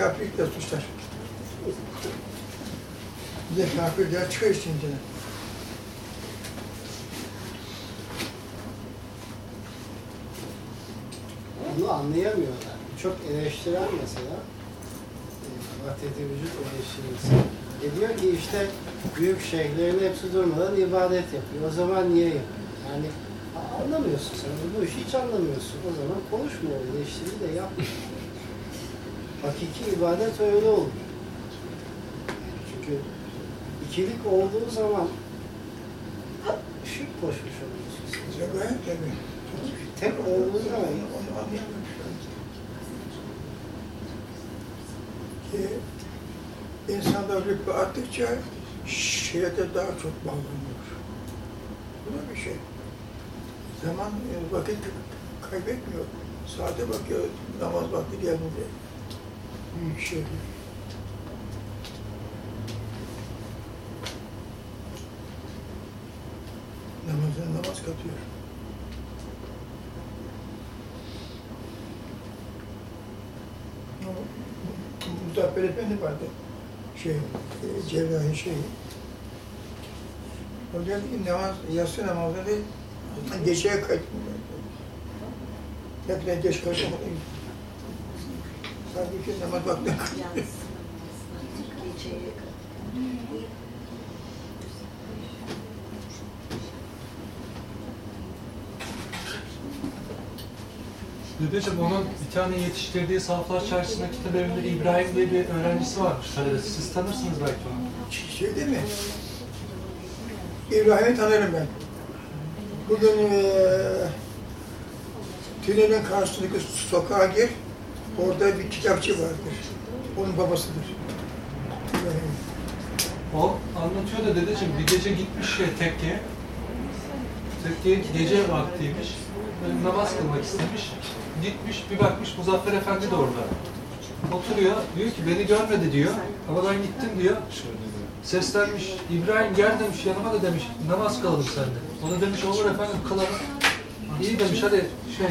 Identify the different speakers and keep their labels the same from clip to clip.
Speaker 1: kafirlikle suçlar. Bir de kafir der çıkıyor işte içinden.
Speaker 2: Bunu anlayamıyorlar. Çok eleştiren mesela e, vahdeti vücut eleştirisi. E diyor ki işte büyük şeyhlerin hepsi durmadan ibadet yapıyor. O zaman niye yapıyor? Yani anlamıyorsun sen. Bu işi hiç anlamıyorsun. O zaman konuşma eleştiri de yapma. Hakiki ibadet öyle olur. Çünkü ikilik olduğu zaman şirk koşmuş oluyorsun. Tek olduğu zaman.
Speaker 1: Ki insanda rütbe arttıkça şehirde daha çok bağlanıyor. Bu da bir şey. Zaman, e, vakit kaybetmiyor. Saate bakıyor, namaz vakti geldiğinde. Büyük şey. Namazına namaz katıyor. Muzaffer Efendi vardı. Şey, e, cerrahi şey. O dedi ki namaz, yatsı namazı dedi, geceye kaç... Ne kadar geç kaçamadım. Halbuki namaz vakti
Speaker 3: Dedeciğim onun bir tane yetiştirdiği Saflar Çarşısı'ndaki kitap evinde İbrahim diye bir öğrencisi varmış talebesi. Siz tanırsınız belki onu.
Speaker 1: şey değil mi? İbrahim'i tanırım ben. Bugün eee tünelin karşısındaki sokağa gir, orada bir kitapçı vardır. Onun babasıdır.
Speaker 3: O anlatıyor da dedeciğim bir gece gitmiş şey tekkeye. Tekkeye gece vaktiymiş. Böyle namaz kılmak istemiş. Gitmiş bir bakmış Muzaffer Efendi de orada. Oturuyor. Diyor ki beni görmedi diyor. Ama ben gittim diyor. Seslenmiş. İbrahim gel demiş yanıma da demiş. Namaz kılalım sende. O da demiş olur efendim kılalım. İyi demiş hadi şey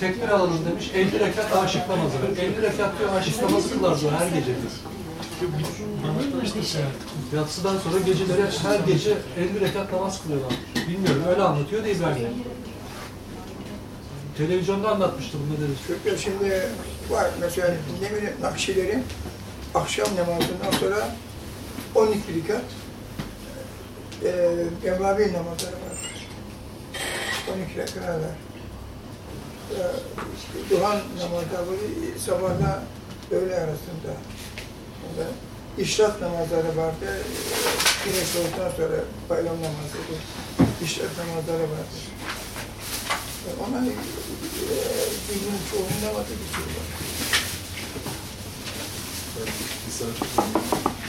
Speaker 3: tekbir alalım demiş. 50 rekat aşık namazı. 50 rekat diyor aşık namazı kılar diyor her gece diyor. Yatsıdan sonra geceleri her gece 50 rekat namaz kılıyorlar. Bilmiyorum öyle anlatıyor da İbrahim. Televizyonda anlatmıştı bunu dedi.
Speaker 1: Çocuklar şimdi var mesela ne bileyim Nakşilerin akşam namazından sonra 12 rekat eee Evavi namazları var. 12 rekat var. Eee, işte Duhan namazları var, sabahla öğle arasında. İşrak namazları vardı. Güneş olduktan sonra bayram namazları, işrak namazları vardır. Ona e, günün çoğunun namazı geçiyorlar.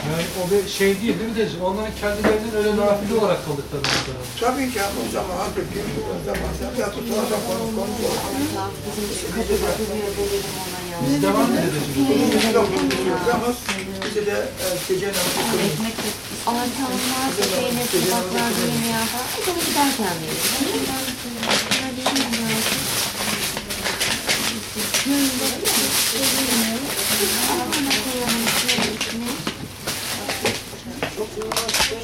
Speaker 3: Yani o bir şey değil değil mi teyze? Onların kendilerinin öyle nafile olarak kaldıkları mesela.
Speaker 1: Tabii ki ama o zaman haklı kim o zaman sen de tutana da konu konu yok.
Speaker 3: Biz devam edeceğiz.
Speaker 1: Biz de okuyoruz ama bize de gece namazı
Speaker 4: Arkamlar, şeyle, sokaklar, dünyada. Bir de giderken veriyoruz. Ben de bilmiyorum. Köyümde